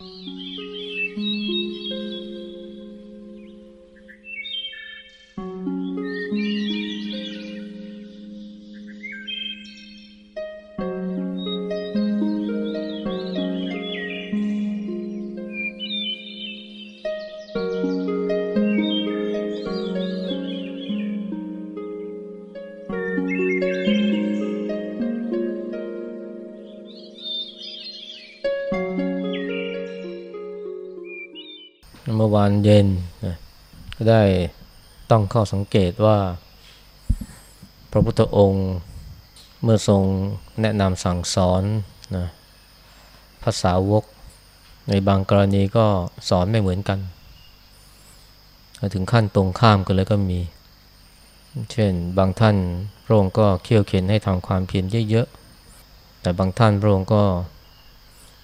เมื่านเย็นนะก็ได้ต้องเข้าสังเกตว่า พระพุทธองค์เมื่อทรงแนะนำสั่งสอนนะภาษาวก ในบางกรณีก็สอนไม่เหมือนกัน ถึงขั้นตรงข้ามกันเลยก็มี เช่นบางท่านพระองค์ก็เขี่ยวเข็นให้ทำความเพียรเยอะๆแต่บางท่านพระองค์ก็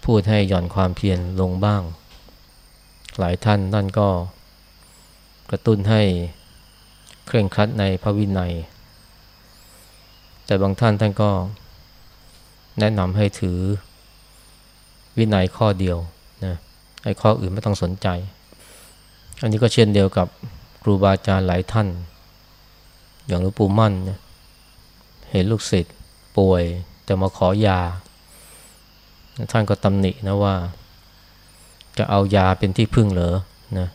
พูดให้หย่อนความเพียรลงบ้าง หลายท่านนั่นก็กระตุ้นให้เคร่งครัดในพระวินัย แต่บางท่านท่านก็แนะนำให้ถือวินัยข้อเดียวนะไอ้ข้ออื่นไม่ต้องสนใจ อันนี้ก็เช่นเดียวกับครูบาอาจารย์หลายท่าน อย่างหลวงปู่มั่นนะเห็นลูกศิษย์ป่วยแต่มาขอยา ท่านก็ตำหนินะว่า จะเอายาเป็นที่พึ่งเหรอนะ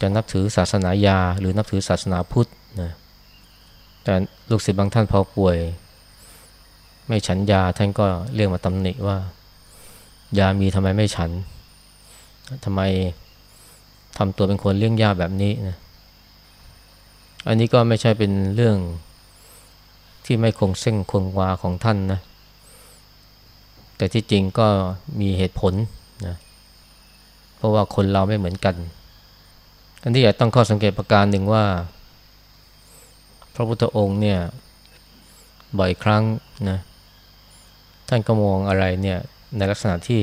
จะนับถือศาสนายาหรือนับถือศาสนาพุทธนะแต่ลูกศิษย์บางท่านพอป่วย ไม่ฉันยาท่านก็เรียกมาตำหนิว่า ยามีทำไมไม่ฉันทำไมทำตัวเป็นคนเลี้ยงยาแบบนี้นะอันนี้ก็ไม่ใช่เป็นเรื่องที่ไม่คงเส้นคงวาของท่านนะ แต่ที่จริงก็มีเหตุผล ราะว่าคนเราไม่เหมือนกันอันที่อยากต้องข้อสังเกตประการหนึ่งว่า พระพุทธองค์เนี่ยบ่อยครั้งนะท่านก็มองอะไรเนี่ยในลักษณะที่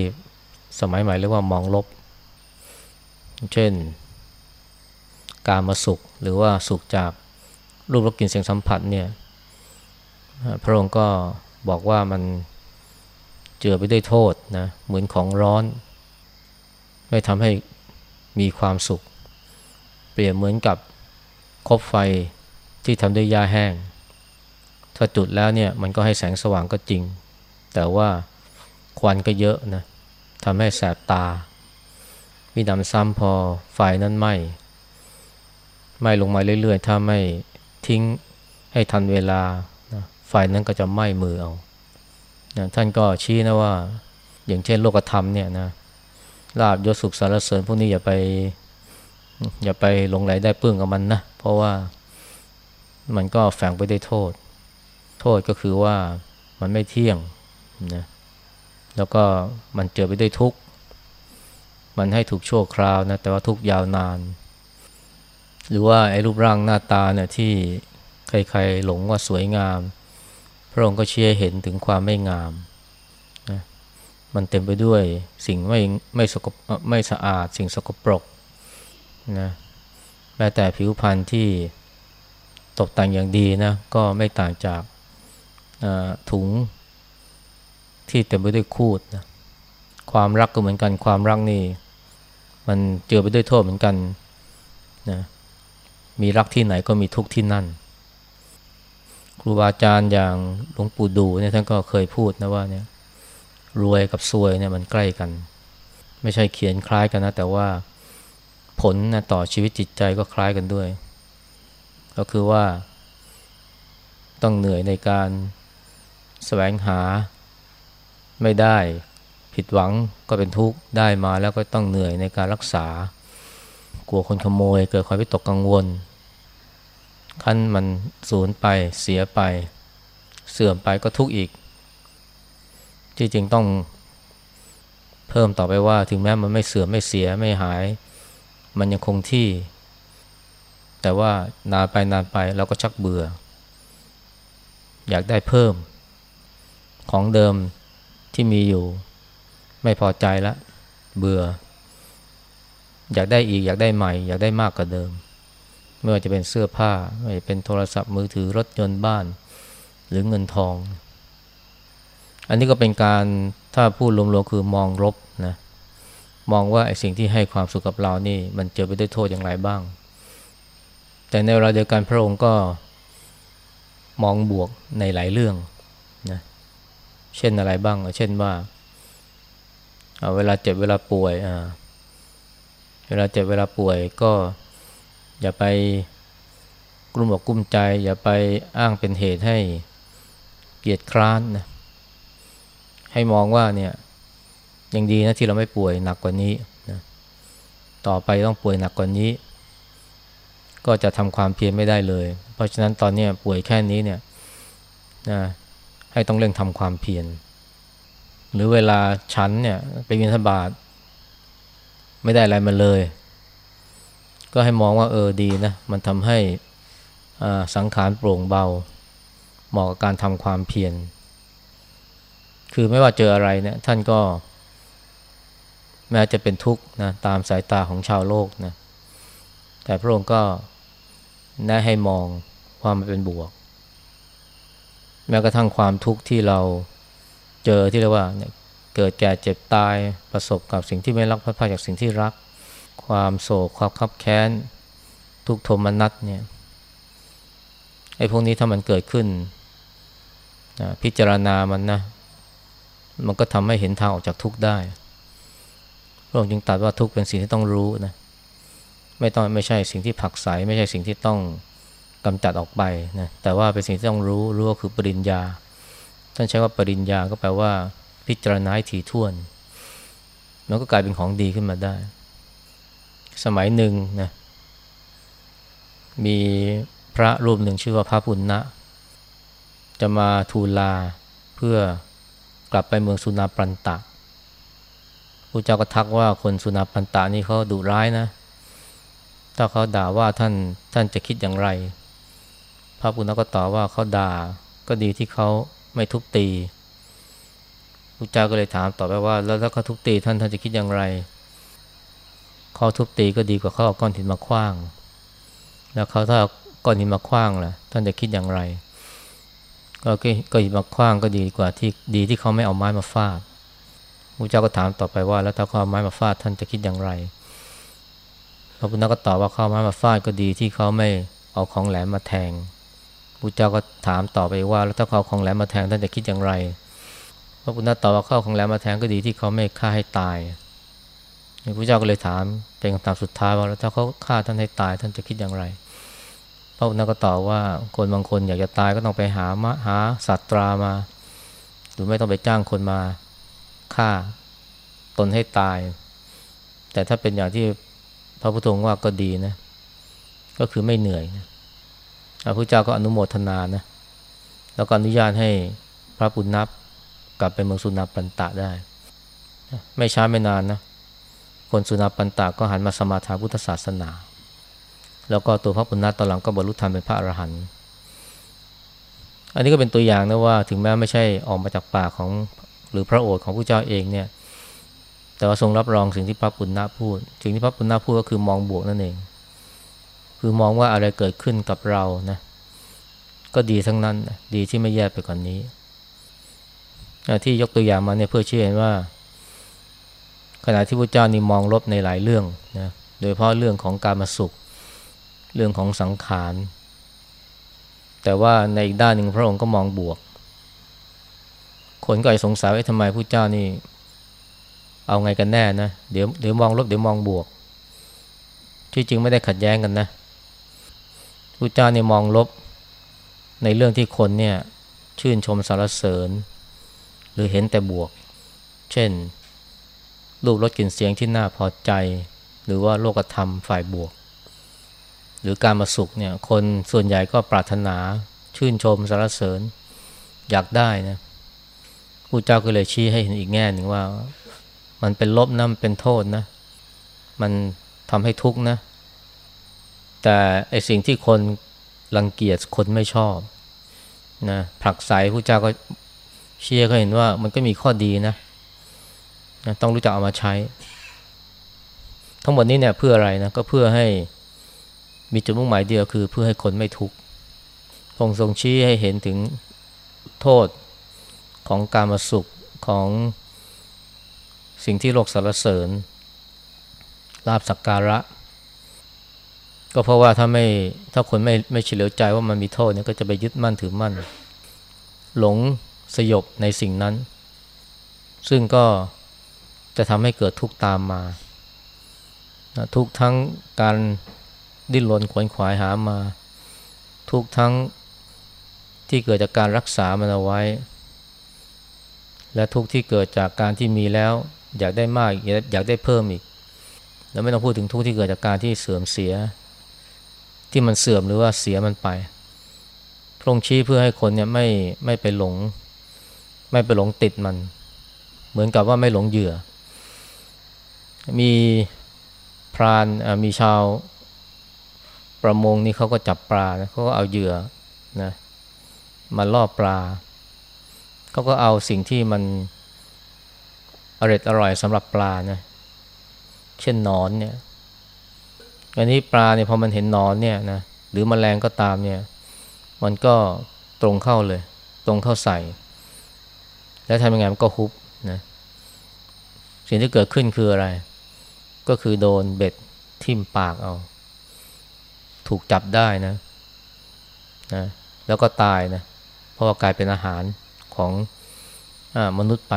สมัยใหม่เรียกว่ามองลบ เช่น การมาสุขหรือว่าสุขจากรูปรสกลิ่นเสียงสัมผัสเนี่ยพระองค์ก็บอกว่ามันเจือไปด้วยโทษนะเหมือนของร้อน ไม่ทำให้มีความสุข เปรียบเหมือนกับคบไฟที่ทำด้วยหญ้าแห้ง ถ้าจุดแล้วเนี่ยมันก็ให้แสงสว่างก็จริง แต่ว่าควันก็เยอะนะทำให้แสบตา มีนำซ้ำพอไฟนั้นไหมไหมลงมาเรื่อยๆ ถ้าไม่ทิ้งให้ทันเวลาไฟนั้นก็จะไหม้มือเอานะท่านก็ชี้นะว่า อย่างเช่นโลกธรรมเนี่ยนะ ลาบยศสุขสารเสริญพวกนี้อย่าไปอย่าไปหลงไหลได้เปื้องกับมันนะ เพราะว่ามันก็แฝงไปได้วยโทษ โทษก็คือว่ามันไม่เที่ยงนะแล้วก็มันเจอไปด้วยทุกข์มันให้ถูกชั่วคราวนะแต่ว่าทุกยาวนาน หรือว่าไอ้รูปร่างหน้าตาเนี่ยที่ใครๆหลงว่าสวยงาม พระองค์ก็เชี่ยเห็นถึงความไม่งาม มันเต็มไปด้วยสิ่งไม่ไม่สกปไม่สะอาด สิ่งสกปรกนะแม้แต่ผิวพรรณที่ตกแต่งอย่างดีนะก็ไม่ต่างจากถุงที่เต็มไปด้วยคูดนะความรักก็เหมือนกันความรักนี่ มันเจือไปด้วยโทษเหมือนกันนะมีรักที่ไหนก็มีทุกที่นั่น ครูบาอาจารย์อย่างหลวงปู่ดูเนี่ยท่านก็เคยพูดนะว่าเนี่ย รวยกับซวยเนี่ยมันใกล้กัน ไม่ใช่เขียนคล้ายกันนะ แต่ว่าผลนะต่อชีวิตจิตใจก็คล้ายกันด้วย ก็คือว่า ต้องเหนื่อยในการแสวงหา ไม่ได้ผิดหวังก็เป็นทุกข์ได้มาแล้วก็ต้องเหนื่อยในการรักษา กลัวคนขโมย เกิดความวิตกกังวลขั้นมันสูญไปเสียไป เสื่อมไปก็ทุกข์อีก ที่จริงต้องเพิ่มต่อไปว่า ถึงแม้มันไม่เสื่อมไม่เสียไม่หาย มันยังคงที่ แต่ว่านานไปนานไปเราก็ชักเบื่อ อยากได้เพิ่ม ของเดิมที่มีอยู่ ไม่พอใจล้วเบื่อ อยากได้อีกอยากได้ใหม่ อยากได้มากกว่าเดิม ไม่ว่าจะเป็นเสื้อผ้าไม่ว่าเป็นโทรศัพท์มือถือรถยนต์บ้าน หรือเงินทอง อันนี้ก็เป็นการถ้าพูดรวมๆคือมองลบนะมองว่าไอ้สิ่งที่ให้ความสุขกับเรานี่ มันเจอไปด้วยโทษอย่างไรบ้าง แต่ในเวลาเดียวกันพระองค์ก็มองบวกในหลายเรื่องนะเช่นอะไรบ้าง เช่นว่าเวลาเจ็บเวลาป่วยเวลาเจ็บเวลาป่วยก็อย่าไปกลุ้มอกกลุ้มใจ อย่าไปอ้างเป็นเหตุให้เกียดคร้านนะ ให้มองว่าเนี่ยยังดีนะที่เราไม่ป่วยหนักกว่านี้นะต่อไปต้องป่วยหนักกว่านี้ ก็จะทำความเพียรไม่ได้เลย เพราะฉะนั้นตอนนี้ป่วยแค่นี้เนี่ยนะให้ต้องเร่งทำความเพียรหรือเวลาฉันเนี่ยไปวินทบาทไม่ได้อะไรมาเลย ก็ให้มองว่าเออดีนะ มันทำให้สังขารโปร่งเบา เหมาะกับการทำความเพียร คือไม่ว่าเจออะไรเนี่ยท่านก็ แม้จะเป็นทุกข์นะตามสายตาของชาวโลกนะแต่พระองค์ก็แนะให้มองความมันเป็นบวก แม้กระทั่งความทุกข์ที่เราเจอที่เรียกว่าเเกิดแก่เจ็บตายประสบกับสิ่งที่ไม่รักพัดพาจากสิ่งที่รัก ความโศกความคับแค้น ทุกโทมนัสเนี่ยไอ้พวกนี้ถ้ามันเกิดขึ้นนะพิจารณามันนะ มันก็ทำให้เห็นทางออกจากทุกข์ได้พระองค์จึงตรัสว่าทุกข์เป็นสิ่งที่ต้องรู้นะไม่ต้องไม่ใช่สิ่งที่ผักใสไม่ใช่สิ่งที่ต้องกำจัดออกไปนะแต่ว่าเป็นสิ่งที่ต้องรู้รู้ก็คือปริญญาท่านใช้ว่าปริญญาก็แปลว่าพิจารณาถี่ถ้วนมันก็กลายเป็นของดีขึ้นมาได้ สมัยหนึ่งนะมีพระรูปหนึ่งชื่อว่าพระปุณณะจะมาทูลลาเพื่อ กลับไปเมืองสุนาปันตะพระเจ้าก็ทักว่าคนสุนาปันตะนี่เขาดุร้ายนะ ถ้าเขาด่าว่าท่านท่านจะคิดอย่างไร พระปุณณก็ตอบว่าเขาด่าก็ดีที่เขาไม่ทุบตีพระเจ้าก็เลยถามต่อไปว่า แล้วถ้าเขาทุบตีท่านท่านจะคิดอย่างไรเขาทุบตีก็ดีกว่าเขาเอาก้อนหินมาคว้าง แล้วเขาถ้าเอาก้อนหินมาคว้างล่ะท่านจะคิดอย่างไร ก็ก็หินมาคว้างก็ดีกว่าที่ดีที่เขาไม่เอาไม้มาฟาดพระเจ้าก็ถามต่อไปว่า แล้วถ้าเขาเอาไม้มาฟาดท่านจะคิดอย่างไรพระพุทธก็ตอบว่าเขาเอาไม้มาฟาดก็ดีที่เขาไม่เอาของแหลมมาแทงพระเจ้าก็ถามต่อไปว่า แล้วถ้าเขาของแหลมมาแทงท่านจะคิดอย่างไรพระพุทธตอบว่าเข้าของแหลมมาแทงก็ดีที่เขาไม่ฆ่าให้ตายพระเจ้าก็เลยถามเป็นคำถามสุดท้ายว่าแล้วถ้าเขาฆ่าท่านให้ตายท่านจะคิดอย่างไร ระพุทธก็ตอบว่าคนบางคนอยากจะตายก็ต้องไปหามะหาสัตรามา หรือไม่ต้องไปจ้างคนมาฆ่าตนให้ตาย แต่ถ้าเป็นอย่างที่พระพุทธองค์ว่าก็ดีนะ ก็คือไม่เหนื่อยนะพระพุทธเจ้าก็อนุโมทนานะ แล้วก็อนุญาตให้พระปุณณับกลับไปเมืองสุนาปันตะได้ ไม่ช้าไม่นานนะ คนสุนาปันตะก็หันมาสมาทานพุทธศาสนา แล้วก็ตัวพระปุณณัตอนหลังก็บรรลุธรรมเป็นพระอรหันต์อันนี้ก็เป็นตัวอย่างนะว่าถึงแม้ไม่ใช่ออกมาจากปากของหรือพระโอษฐ์ของผู้เจ้าเองเนี่ย แต่ว่าทรงรับรองสิ่งที่พระปุณณะพูด สิ่งที่พระปุณณะพูดก็คือมองบวกนั่นเอง คือมองว่าอะไรเกิดขึ้นกับเรานะ ก็ดีทั้งนั้นดีที่ไม่แย่ไปกว่านนี้ ที่ยกตัวอย่างมาเนี่ยเพื่อเชื่อว่า ขณะที่พระเจ้านี่มองลบในหลายเรื่องนะ โดยเพราะเรื่องของการมาสุข เรื่องของสังขาร แต่ว่าในอีกด้านหนึ่งพระองค์ก็มองบวก คนก็สงสัยว่าทำไมพระเจ้านี่ เอาไงกันแน่นะ เดี๋ยวเดี๋ยวมองลบเดี๋ยวมองบวก ที่จริงไม่ได้ขัดแย้งกันนะพระเจ้าเนี่ยมองลบ ในเรื่องที่คนเนี่ยชื่นชมสรรเสริญ หรือเห็นแต่บวก เช่นรูปรสกลิ่นเสียงที่น่าพอใจ หรือว่าโลกธรรมฝ่ายบวก หรือการมาสุขเนี่ยคนส่วนใหญ่ก็ปรารถนาชื่นชมสรรเสริญอยากได้นะผู้เจ้าก็เลยชี้ให้เห็นอีกแง่หนึ่งว่า มันเป็นลบนะมันเป็นโทษนะ มันทำให้ทุกข์นะ แต่ไอสิ่งที่คนรังเกียจคนไม่ชอบนะผลักไสผู้เจ้าก็เชื่อเขาเห็นว่ามันก็มีข้อดีนะนะ ต้องรู้จักเอามาใช้ ทั้งหมดนี้เนี่ยเพื่ออะไรนะก็เพื่อให้ มีจุดมุ่งหมายเดียวคือเพื่อให้คนไม่ทุกข์พงทรงชี้ให้เห็นถึงโทษของการมาสุขของสิ่งที่โลกสรรเสริญลาบสักการะ ก็เพราะว่าถ้าไม่ถ้าคนไม่ไม่เฉลียวใจว่ามันมีโทษเนี่ยก็จะไปยึดมั่นถือมั่น หลงสยบในสิ่งนั้น ซึ่งก็จะทำให้เกิดทุกข์ตามมา ทุกทั้งการ ดิ้นรนขวนขวายหามา ทุกทั้งที่เกิดจากการรักษามันเอาไว้ และทุกที่เกิดจากการที่มีแล้ว อยากได้มากอยากได้เพิ่มอีก แล้วไม่ต้องพูดถึงทุกที่เกิดจากการที่เสื่อมเสีย ที่มันเสื่อมหรือว่าเสียมันไปพระองค์ชี้เพื่อให้คนเนี่ยไม่ไม่ไปหลง ไม่ไปหลงติดมัน เหมือนกับว่าไม่หลงเหยื่อ มีพรานมีชาว ประมงนี่เขาก็จับปลาเขาก็เอาเหยื่อนะมาล่อปลาเขาก็เอาสิ่งที่มันอร่อยอร่อยสำหรับปลานะเช่นนอนเนี่ยอันนี้ปลาเนี่ยพอมันเห็นนอนเนี่ยนะหรือมแมลงก็ตามเนี่ย มันก็ตรงเข้าเลย ตรงเข้าใส่ แล้วทำยังไงมันก็ฮุบนะสิ่งที่เกิดขึ้นคืออะไร ก็คือโดนเบ็ดทิ่มปากเอา ถูกจับได้นะนะแล้วก็ตายนะเพราะว่ากลายเป็นอาหารของอมนุษย์ไป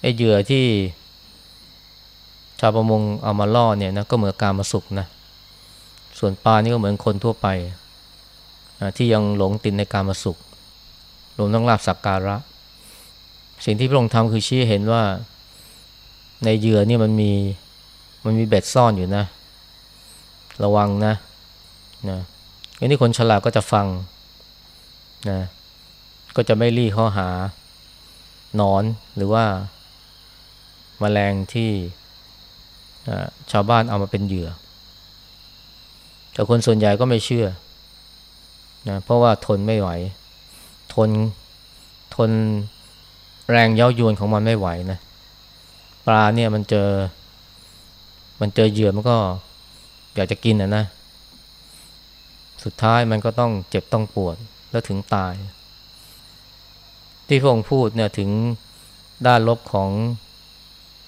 ไอ้เหยื่อที่ชาวประมงเอามาล่อเนี่ยนะก็เหมือนการมาสุกนะส่วนปลานี่ก็เหมือนคนทั่วไปที่ยังหลงติดในการมาสุขรวมทั้งลาบสักการะ สิ่งที่พระองค์ทำคือชี้เห็นว่าในเหยื่อนี่มันมีมันมีเบ็ดซ่อนอยู่นะ ระวังนะ นะอันนี้คนฉลาดก็จะฟังนะก็จะไม่รีข้อหา นอนหรือว่ามาแมลงที่ชาวบ้านเอามาเป็นเหยื่อ แต่คนส่วนใหญ่ก็ไม่เชื่อนะเพราะว่าทนไม่ไหว ทนทนแรงเย้ายวนของมันไม่ไหวนะปลาเนี่ยมันเจอ มันเจอเหยื่อมันก็อยากจะกินนะนะ สุดท้ายมันก็ต้องเจ็บต้องปวดแล้วถึงตาย ที่พระองค์พูดเนี่ยถึงด้านลบของ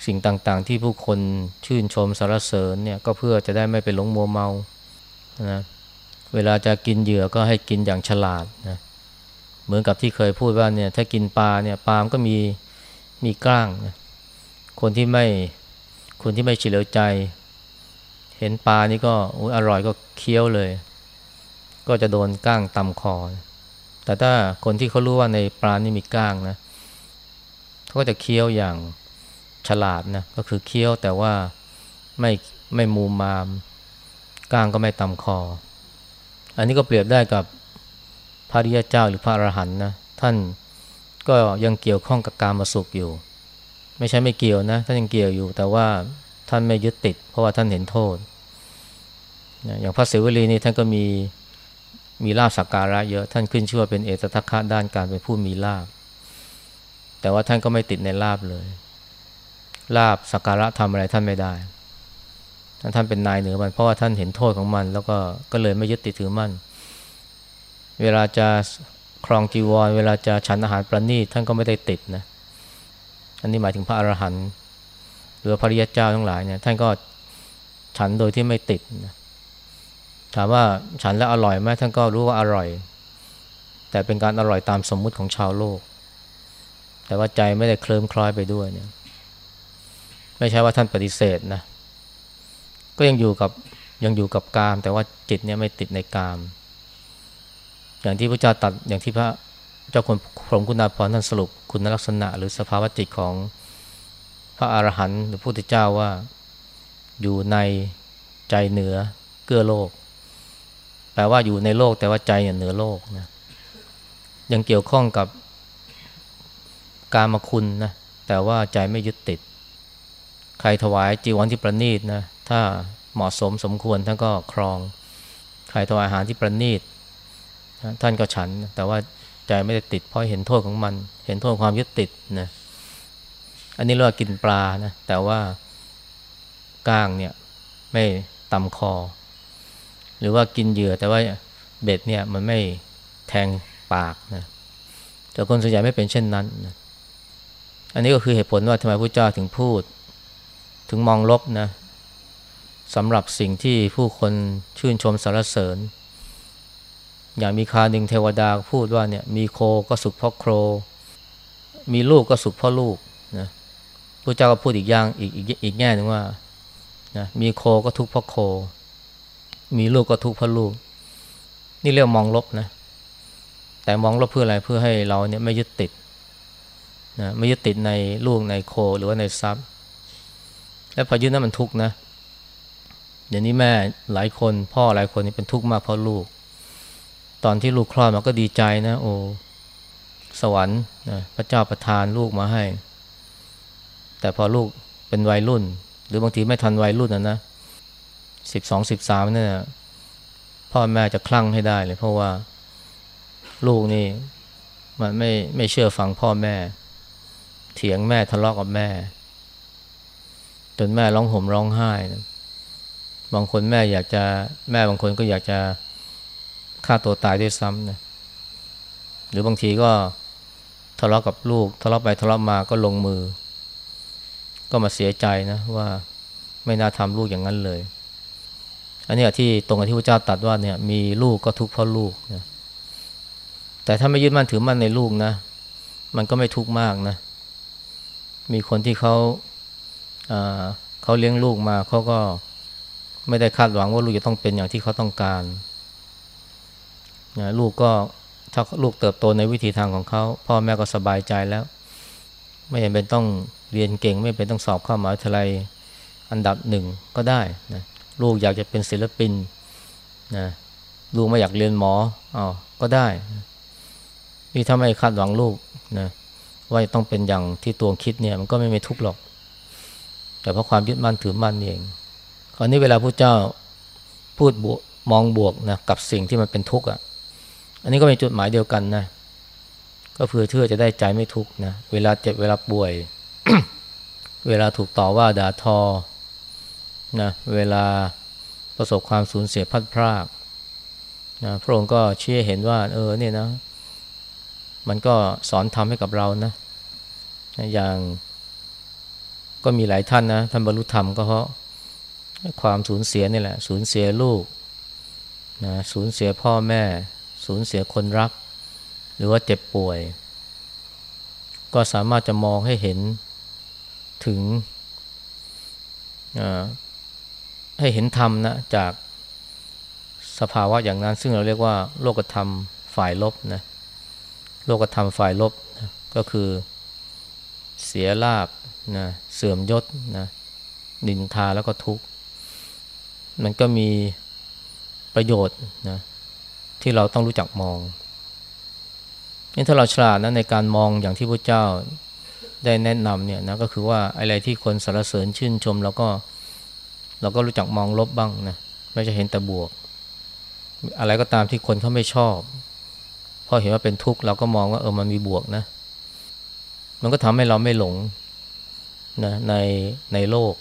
สิ่งต่างๆ ที่ผู้คนชื่นชมสรรเสริญเนี่ยก็เพื่อจะได้ไม่ไปหลงมัวเมานะเวลาจะกินเหยื่อก็ให้กินอย่างฉลาดนะเหมือนกับที่เคยพูดว่าเนี่ยถ้ากินปลาเนี่ยปลามก็มีมีกล้างนะคนที่ไม่คนที่ไม่เฉลียวใจ เห็นปลานี่ก็อร่อยก็เคี้ยวเลย ก็จะโดนก้างตำคอ แต่ถ้าคนที่เขารู้ว่าในปลานี่มีก้างนะเขาก็จะเคี้ยวอย่างฉลาดนะก็คือเคี้ยวแต่ว่าไม่ไม่มูมาม ก้างก็ไม่ตำคอ อันนี้ก็เปรียบได้กับพระริยเจ้าหรือพระอรหันต์นะท่านก็ยังเกี่ยวข้องกับการมาสุขอยู่ ไม่ใช่ไม่เกี่ยวนะท่านยังเกี่ยวอยู่ แต่ว่าท่านไม่ยึดติด เพราะว่าท่านเห็นโทษ อย่างพระเสวลีนี่ท่านก็มี มีลาบสักการะเยอะท่านขึ้นชื่อว่าเป็นเอตทัคคะด้านการเป็นผู้มีลาบแต่ว่าท่านก็ไม่ติดในลาบเลย ลาบสักการะทำอะไรท่านไม่ได้ท่านท่านเป็นนายเหนือมันเพราะว่าท่านเห็นโทษของมัน แล้วก็ก็เลยไม่ยึดติดถือมั่นเวลาจะครองจีวร เวลาจะฉันอาหารประณีตท่านก็ไม่ได้ติดนะอันนี้หมายถึงพระอรหันต์หรือพระริยเจ้าทั้งหลายเนี่ยท่านก็ฉันโดยที่ไม่ติดนะ ถามว่าฉันแล้วอร่อยไหมท่านก็รู้ว่าอร่อย แต่เป็นการอร่อยตามสมมุติของชาวโลก แต่ว่าใจไม่ได้เคลิ้มคล้อยไปด้วยเนี่ยไม่ใช่ว่าท่านปฏิเสธนะก็ยังอยู่กับยังอยู่กับกาม แต่ว่าจิตเนี่ยไม่ติดในกาม อย่างที่พระเจ้าตัดอย่างที่พระเจ้าคนพรหมคุณาภรณ์ท่านสรุปคุณลักษณะ หรือสภาวะจิตของพระอรหันต์หรือพระพุทธเจ้าว่าอยู่ในใจเหนือเกื้อโลก ลว่าอยู่ในโลกแต่ว่าใจเนี่ยเหนือโลกนะยังเกี่ยวข้องกับการมาคุณนะแต่ว่าใจไม่ยึดติด ใครถวายจีวรที่ประณีตนะถ้าเหมาะสมสมควรท่านก็ครอง ใครถวายอาหารที่ประณีตท่านก็ฉัน แต่ว่าใจไม่ได้ติดเพราะเห็นโทษของมัน เห็นโทษความยึดติดนะอันนี้เรียกว่ากินปลานะแต่ว่าก้างเนี่ยไม่ตำคอ หรือว่ากินเหยื่อแต่ว่าเบ็ดเนี่ยมันไม่แทงปากนะแต่คนส่วนใหญ่ไม่เป็นเช่นนั้นนะอันนี้ก็คือเหตุผลว่าทำไมพระเจ้าถึงพูด ถึงมองลบนะสำหรับสิ่งที่ผู้คนชื่นชมสรรเสริญ อย่างมีคาหนึ่งเทวดาพูดว่าเนี่ยมีโคก็สุขเพราะโคร มีลูกก็สุขเพราะลูกนะพระเจ้าก็พูดอีกอย่างอีกอีกอีกแง่หนึ่งว่านะมีโคก็ทุกข์เพราะโค มีลูกก็ทุกข์เพราะลูก นี่เรียกมองลบนะ แต่มองลบเพื่ออะไรเพื่อให้เราเนี่ยไม่ยึดติดนะไม่ยึดติดในลูกในโคหรือว่าในทรัพย์ และพอยึดนั้นมันทุกข์นะเดี๋ยวนี้แม่หลายคน พ่อหลายคนนี่เป็นทุกข์มากเพราะลูก ตอนที่ลูกคลอดมาก็ดีใจนะ โอ้สวรรค์นะพระเจ้าประทานลูกมาให้ แต่พอลูกเป็นวัยรุ่น หรือบางทีไม่ทันวัยรุ่นนะนะ สิบสองสิบสามเนี่ยพ่อแม่จะคลั่งให้ได้เลย เพราะว่าลูกนี่มันไม่ไม่เชื่อฟังพ่อแม่ เถียงแม่ทะเลาะกับแม่ จนแม่ร้องห่มร้องไห้นะบางคนแม่อยากจะแม่บางคนก็อยากจะฆ่าตัวตายด้วยซ้ำนะหรือบางทีก็ทะเลาะกับลูก ทะเลาะไปทะเลาะมาก็ลงมือ ก็มาเสียใจนะว่าไม่น่าทำลูกอย่างนั้นเลย อันนี้ที่ตรงกับที่พระเจ้าตัดว่าเนี่ยมีลูกก็ทุกข์เพราะลูกนะแต่ถ้าไม่ยึดมั่นถือมั่นในลูกนะ มันก็ไม่ทุกข์มากนะ มีคนที่เขาเขาเลี้ยงลูกมาเขาก็ไม่ได้คาดหวังว่าลูกจะต้องเป็นอย่างที่เขาต้องการนะลูกก็ถ้าลูกเติบโตในวิธีทางของเขาพ่อแม่ก็สบายใจแล้ว ไม่จำเป็นต้องเรียนเก่ง ไม่เป็นต้องสอบเข้ามหาวิทยาลัยอันดับหนึ่งก็ได้นะ ลูกอยากจะเป็นศิลปินนะลูกไม่อยากเรียนหมออ๋อก็ได้ นี่ถ้าไม่คาดหวังลูกนะว่าต้องเป็นอย่างที่ตัวคิดเนี่ย มันก็ไม่มีทุกข์หรอก แต่เพราะความยึดมั่นถือมั่นเองคราวนี้เวลาพระเจ้าพูดบวกมองบวกนะกับสิ่งที่มันเป็นทุกข์อะ อันนี้ก็เป็นจุดหมายเดียวกันนะ ก็เพื่อเชื่อจะได้ใจไม่ทุกข์นะ เวลาเจ็บเวลาป่วย เวลาถูกต่อว่าด่าทอนะ เวลา ประสบความสูญเสียพัดพรากนะพระองค์ก็เชื่อเห็นว่า เออเนี่ยนะ มันก็สอนทำให้กับเรานะ อย่างก็มีหลายท่านนะ ท่านบรรลุธรรมก็เพราะความสูญเสียนี่แหละ สูญเสียลูกนะสูญเสียพ่อแม่ สูญเสียคนรัก หรือว่าเจ็บป่วย ก็สามารถจะมองให้เห็นถึง ให้เห็นธรรมนะจากสภาวะอย่างนั้น ซึ่งเราเรียกว่า โลกธรรมฝ่ายลบนะโลกธรรมฝ่ายลบนะก็คือเสียลาบนะเสื่อมยศนะนินทาแล้วก็ทุกข์ มันก็มีประโยชน์นะที่เราต้องรู้จักมองนี่ถ้าเราฉลาดนะในการมองอย่างที่พระเจ้าได้แนะนำเนี่ยนะก็คือว่าอะไรที่คนสรรเสริญชื่นชมเราก็เเราก็รู้จักมองลบบ้างนะไม่จะเห็นแต่บวก อะไรก็ตามที่คนเขาไม่ชอบพอเห็นว่าเป็นทุกข์เราก็มองว่าเออมันมีบวกนะ มันก็ทำให้เราไม่หลงนะในในโลก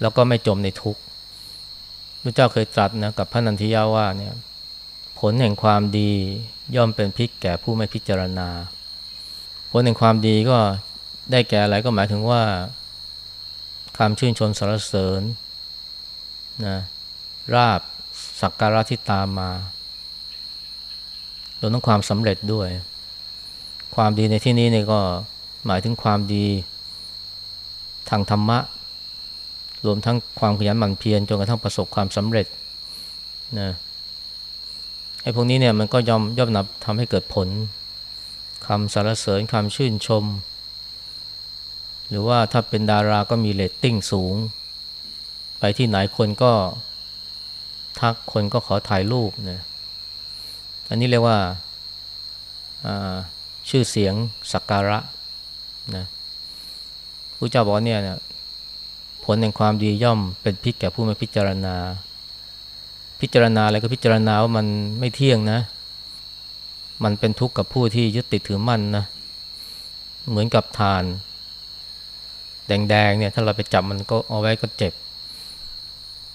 แล้วก็ไม่จมในทุกข์พระเจ้าเคยตรัสนะกับพระนันทิยาว่าเนี่ยผลแห่งความดีย่อมเป็นพิษแก่ผู้ไม่พิจารณา ผลแห่งความดีก็ได้แก่อะไรก็หมายถึงว่า คำชื่นชมสรรเสริญนะราบสักการะที่ตามมารวมทั้งความสำเร็จด้วย ความดีในที่นี้เนี่ยก็หมายถึงความดีทางธรรมะ รวมทั้งความขยันหมั่นเพียรจนกระทั่งประสบความสำเร็จนะไอ้พวกนี้เนี่ยมันก็ยอมย่อมนับทำให้เกิดผลคำสรรเสริญคำชื่นชม หรือว่าถ้าเป็นดาราก็มีเรตติ้งสูง ไปที่ไหนคนก็ทักคนก็ขอถ่ายรูปนะอันนี้เรียกว่าชื่อเสียงสักการะนะผู้เจ้าบอกเนี่ยผลแห่งความดีย่อมเป็นพิษแก่ผู้ไม่พิจารณา พิจารณาอะไรก็พิจารณาว่ามันไม่เที่ยงนะ มันเป็นทุกข์กับผู้ที่ยึดติดถือมั่นนะ เหมือนกับทาน แดงๆเนี่ยถ้าเราไปจับมันก็เอาไว้ก็เจ็บ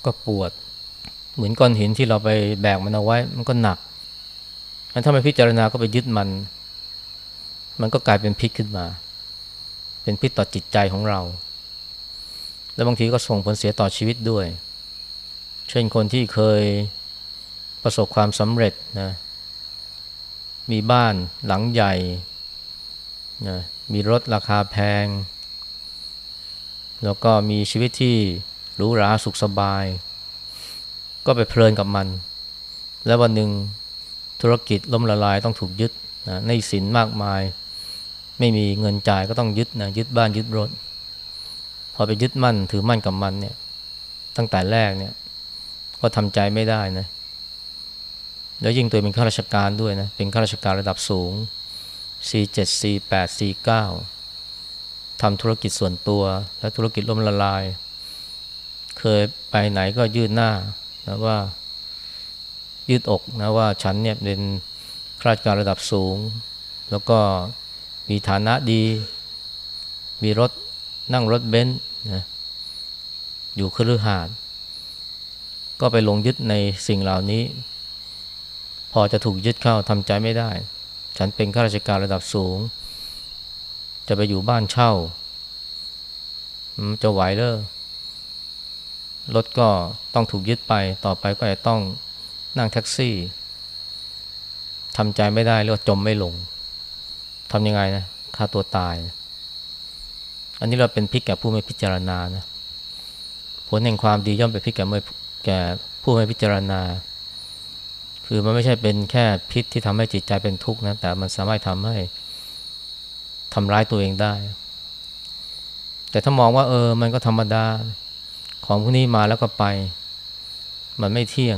ก็ปวด เหมือนก้อนหินที่เราไปแบกมันเอาไว้ มันก็หนักถ้าไม่พิจารณาก็ไปยึดมัน มันก็กลายเป็นพิษขึ้นมา เป็นพิษต่อจิตใจของเรา และบางทีก็ส่งผลเสียต่อชีวิตด้วย เช่นคนที่เคยประสบความสำเร็จนะ มีบ้านหลังใหญ่นะมีรถราคาแพง แล้วก็มีชีวิตที่หรูหราสุขสบาย ก็ไปเพลินกับมัน แล้ววันหนึ่งธุรกิจล้มละลายต้องถูกยึดนะในสินมากมาย ไม่มีเงินจ่ายก็ต้องยึดนะยึดบ้านยึดรถ พอไปยึดมั่นถือมั่นกับมันเนี่ยตั้งแต่แรกเนี่ยก็ทำใจไม่ได้นะแล้วยิ่งตัวเป็นข้าราชการด้วยนะเป็นข้าราชการระดับสูง C7 C8 C9 ทำธุรกิจส่วนตัว และธุรกิจล้มละลาย เคยไปไหนก็ยืดหน้านะว่ายืดอกนะว่าฉันเนี่ยเป็นข้าราชการระดับสูง แล้วก็มีฐานะดี มีรถนั่งรถเบนซ์นะอยู่คฤหาสน์ก็ไปลงยึดในสิ่งเหล่านี้ พอจะถูกยึดเข้าทำใจไม่ได้ ฉันเป็นข้าราชการระดับสูง จะไปอยู่บ้านเช่าจะไหวเลอรถก็ต้องถูกยึดไป ต่อไปก็จะต้องนั่งแท็กซี่ทำใจไม่ได้เรียกว่าจมไม่ลงทำยังไงนะฆ่าตัวตาย อันนี้เราเป็นพิษแก่ผู้ไม่พิจารณานะผลแห่งความดีย่อมเป็นพิษแก่ไม่แก่ผู้ไม่พิจารณา คือมันไม่ใช่เป็นแค่พิษที่ทำให้จิตใจเป็นทุกข์นะแต่มันสามารถทำให้ ทำร้ายตัวเองได้ แต่ถ้ามองว่า เออ มันก็ธรรมดา ของพวกนี้มาแล้วก็ไป มันไม่เที่ยง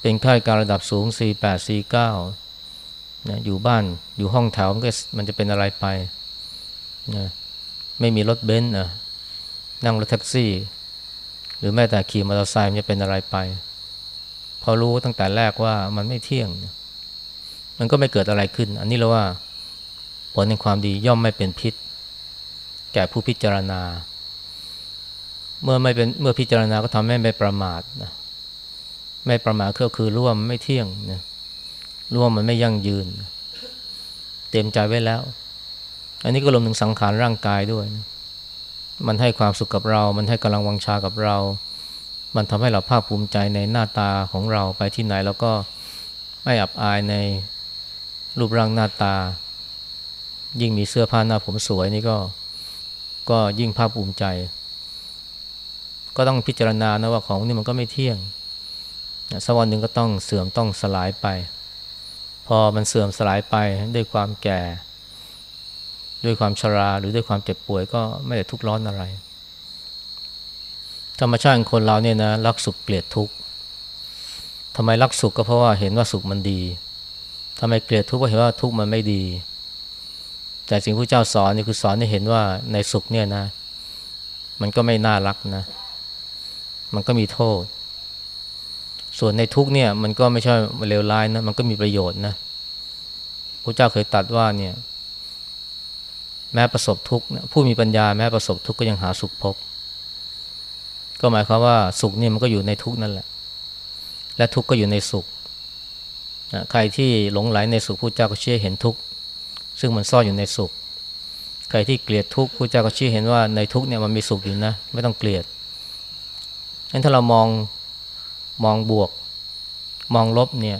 เป็นข้าราชการระดับสูง C8 C9 นะอยู่บ้านอยู่ห้องแถวมันก็มันจะเป็นอะไรไปนะไม่มีรถเบนซ์นะนั่งรถแท็กซี่ หรือแม้แต่ขี่มอเตอร์ไซค์มันจะเป็นอะไรไป พอรู้ตั้งแต่แรกว่ามันไม่เที่ยง มันก็ไม่เกิดอะไรขึ้น อันนี้เราว่า ลในความดีย่อมไม่เป็นพิษ แก่ผู้พิจารณา เมื่อไม่เป็นเมื่อพิจารณาก็ทำให้ไม่ประมาทนะไม่ประมาทก็คือร่วมไม่เที่ยงนะร่วมมันไม่ยั่งยืน เต็มใจไว้แล้ว อันนี้ก็รวมถึงสังขารร่างกายด้วยนะมันให้ความสุขกับเรา มันให้กำลังวังชากับเรา มันทำให้เราภาคภูมิใจในหน้าตาของเราไปที่ไหน แล้วก็ไม่อับอายในรูปร่างหน้าตา ยิ่งมีเสื้อผ้าหน้าผมสวยนี่ก็ก็ยิ่งภาคภูมิใจ ก็ต้องพิจารณานะว่าของนี่มันก็ไม่เที่ยงสักวันหนึ่งก็ต้องเสื่อมต้องสลายไป พอมันเสื่อมสลายไปด้วยความแก่ ด้วยความชราหรือด้วยความเจ็บป่วยก็ไม่ได้ทุกข์ร้อนอะไร ธรรมชาติคนเราเนี่ยนะรักสุขเกลียดทุกข์ทำไมรักสุขก็เพราะว่าเห็นว่าสุขมันดีทำไมเกลียดทุกข์เพราะเห็นว่าทุกข์มันไม่ดี แต่สิ่งที่เจ้าสอนนี่คือสอนให้เห็นว่าในสุขเนี่ยนะ มันก็ไม่น่ารักนะ มันก็มีโทษ ส่วนในทุกเนี่ย มันก็ไม่ใช่เลวร้ายนะ มันก็มีประโยชน์นะพระเจ้าเคยตัดว่าเนี่ย แม้ประสบทุกข์ผู้มีปัญญาแม้ประสบทุกข์ก็ยังหาสุขพบ ก็หมายความว่าสุขเนี่ยมันก็อยู่ในทุกข์นั่นแหละ และทุกข์ก็อยู่ในสุขใครที่หลงไหลในสุขผู้เจ้าก็เชื่อเห็นทุกข์ ซึ่งมันซ่อนอยู่ในสุข ใครที่เกลียดทุกข์ผู้เจ้าก็ชี้เห็นว่าในทุกข์เนี่ยมันมีสุขอยู่นะ ไม่ต้องเกลียดงั้นถ้าเรามองมองบวก มองลบเนี่ย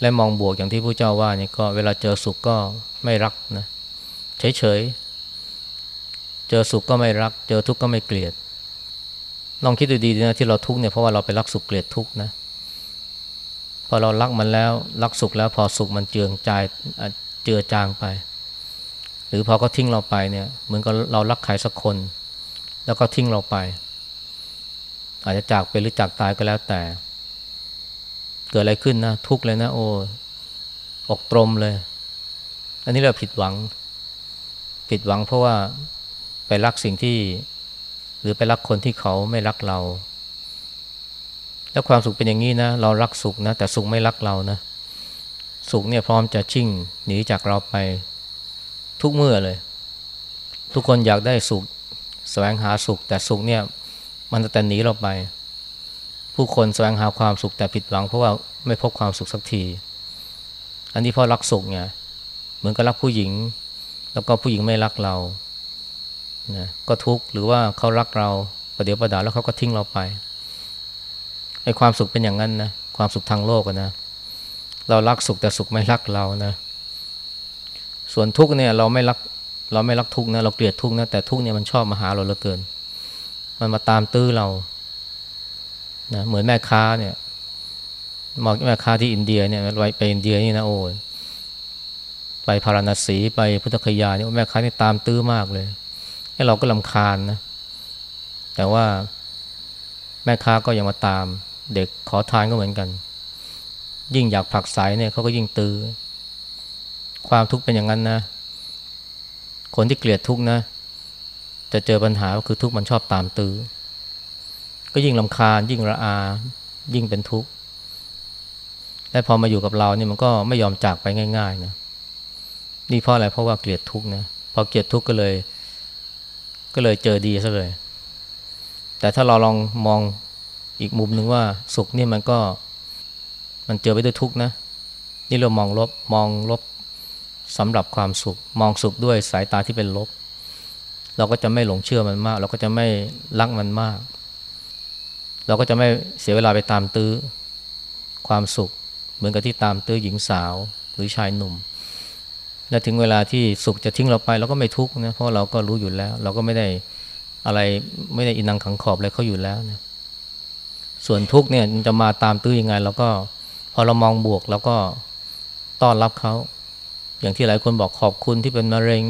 และมองบวกอย่างที่พระเจ้าว่านี่ก็เวลาเจอสุขก็ไม่รักนะเฉยๆเจอสุขก็ไม่รัก เจอทุกข์ก็ไม่เกลียดลองคิดดูดีนะที่เราทุกข์เนี่ยเพราะว่าเราไปรักสุขเกลียดทุกข์นะพอเรารักมันแล้วรักสุขแล้วพอสุขมันเจืองจาย จือจางไป หรือพอเขาทิ้งเราไปเนี่ยเหมือนกับเรารักใครสักคน แล้วก็ทิ้งเราไป อาจจะจากเป็นหรือจากตายก็แล้วแต่ เกิดอะไรขึ้นนะทุกเลยนะ โอ้อกตรมเลย อันนี้เราผิดหวัง ผิดหวังเพราะว่าไปรักสิ่งที่ หรือไปรักคนที่เขาไม่รักเรา แล้วความสุขเป็นอย่างนี้นะ เรารักสุขนะ แต่สุขไม่รักเรานะ สุขเนี่ยพร้อมจะชิ่งหนีจากเราไปทุกเมื่อเลย ทุกคนอยากได้สุขแสวงหาสุข แต่สุขเนี่ยมันจะแต่หนีเราไป ผู้คนแสวงหาความสุขแต่ผิดหวังเพราะว่าไม่พบความสุขสักที อันนี้เพราะรักสุขไงเหมือนกับรักผู้หญิง แล้วก็ผู้หญิงไม่รักเรานะก็ทุกข์หรือว่าเขารักเราประเดี๋ยวประดาแล้วเขาก็ทิ้งเราไปไอ้ความสุขเป็นอย่างนั้นนะความสุขทางโลกนะ เรารักสุขแต่สุขไม่รักเรานะ ส่วนทุกข์เนี่ยเราไม่รักเราไม่รักทุกข์นะเราเกลียดทุกข์นะแต่ทุกข์เนี่ยมันชอบมาหาเราเหลือเกิน มันมาตามตื้อเรานะเหมือนแม่ค้าเนี่ยมอแม่ค้าที่อินเดียเนี่ยไปไปอินเดียนี่นะโอ้ยไปพาราณสีไปพุทธคยาเนี่ยแม่ค้านี่ตามตื้อมากเลยให้เราก็ลำคาญนะ แต่ว่าแม่ค้าก็ยังมาตาม เด็กขอทานก็เหมือนกัน ยิ่งอยากผลักไสเนี่ยเขาก็ยิ่งตือ ความทุกข์เป็นอย่างนั้นนะ คนที่เกลียดทุกข์นะ จะเจอปัญหาก็คือทุกข์มันชอบตามตือ ก็ยิ่งลำคาญ ยิ่งระอา ยิ่งเป็นทุกข์และพอมาอยู่กับเราเนี่ยมันก็ไม่ยอมจากไปง่าย ๆนะนี่เพราะอะไรเพราะว่าเกลียดทุกข์นะพอเกลียดทุกข์ก็เลย ก็เลยเจอดีซะเลย แต่ถ้าเราลองมองอีกมุมหนึ่งว่าสุขนี่มันก็ มันเจอไปด้วยทุกนะ นี่เรามองลบมองลบสำหรับความสุข มองสุขด้วยสายตาที่เป็นลบ เราก็จะไม่หลงเชื่อมันมาก เราก็จะไม่รักมันมาก เราก็จะไม่เสียเวลาไปตามตื้อความสุข เหมือนกับที่ตามตื้อหญิงสาวหรือชายหนุ่ม และถึงเวลาที่สุขจะทิ้งเราไปเราก็ไม่ทุกข์นะเพราะเราก็รู้อยู่แล้ว เราก็ไม่ได้อะไรไม่ได้อินังขังขอบอะไรเขาอยู่แล้วนะส่วนทุกข์เนี่ยจะมาตามตื้อยังไงเราก็ อเรามองบวกเราก็ต้อนรับเขา อย่างที่หลายคนบอกขอบคุณที่เป็นมะเร็ง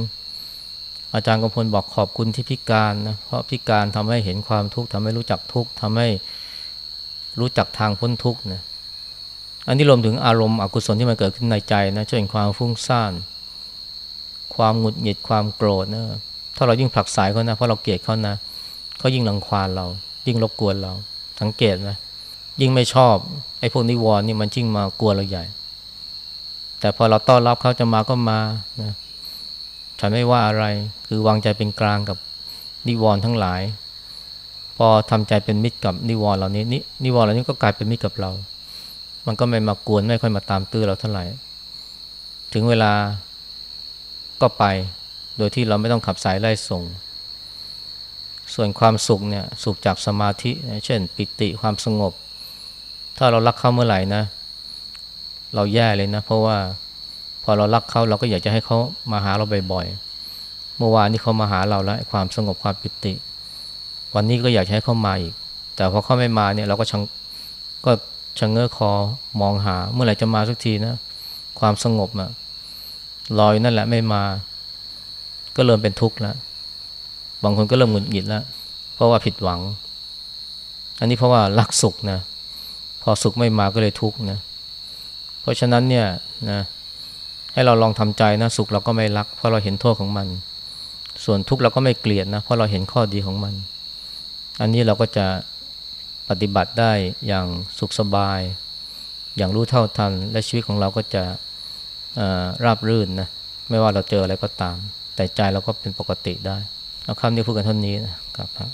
อาจารย์กำพลบอกขอบคุณที่พิการนะเพราะพิการทำให้เห็นความทุกข์ทำให้รู้จักทุกข์ทำให้รู้จักทางพ้นทุกข์นะอันนี้รวมถึงอารมณ์อกุศลที่มันเกิดขึ้นในใจนะเช่นความฟุ้งซ่าน ความหงุดหงิดความโกรธนะถ้าเรายิ่งผลักสายเขานะเพราะเราเกลียดเขานะเขายิ่งรังควานเรา ยิ่งรบกวนเรา สังเกตไหม ยิ่งไม่ชอบไอ้พวกนิวรณ์นี่มันยิ่งมากลัวเราใหญ่ แต่พอเราต้อนรับเขาจะมาก็มานะฉันไม่ว่าอะไรคือวางใจเป็นกลางกับนิวรณ์ทั้งหลาย พอทำใจเป็นมิตรกับนิวรณ์เหล่านี้นินิวรณ์เหล่านี้ก็กลายเป็นมิตรกับเรา มันก็ไม่มากวนไม่ค่อยมาตามตื้อเราเท่าไหร่ ถึงเวลาก็ไปโดยที่เราไม่ต้องขับสายไล่ส่ง ส่วนความสุขเนี่ยสุขจากสมาธิ เช่น ปิติความสงบ ถ้าเรารักเขาเมื่อไหร่นะ เราแย่เลยนะ เพราะว่าพอเรารักเขาเราก็อยากจะให้เขามาหาเราบ่อยๆเมื่อวานนี้เขามาหาเราแล้วความสงบความปิติ วันนี้ก็อยากให้เขามาอีก แต่พอเขาไม่มาเนี่ยเราก็ชังก็ชะเง้อคอมองหา เมื่อไหร่จะมาสักทีนะ ความสงบอะรอยนั่นแหละไม่มา ก็เริ่มเป็นทุกข์แล้วบางคนก็เริ่มหงุดหงิดแล้วเพราะว่าผิดหวัง อันนี้เพราะว่ารักสุขนะ อสุขไม่มาก็เลยทุกข์นะเพราะฉะนั้นเนี่ยนะให้เราลองทำใจนะสุขเราก็ไม่รัก เพราะเราเห็นโทษของมัน ส่วนทุกข์เราก็ไม่เกลียดนะเพราะเราเห็นข้อดีของมัน อันนี้เราก็จะปฏิบัติได้อย่างสุขสบาย อย่างรู้เท่าทัน และชีวิตของเราก็จะราบรื่นนะไม่ว่าเราเจออะไรก็ตาม แต่ใจเราก็เป็นปกติได้เอาคำนี้พูดกันเท่านี้นะครับ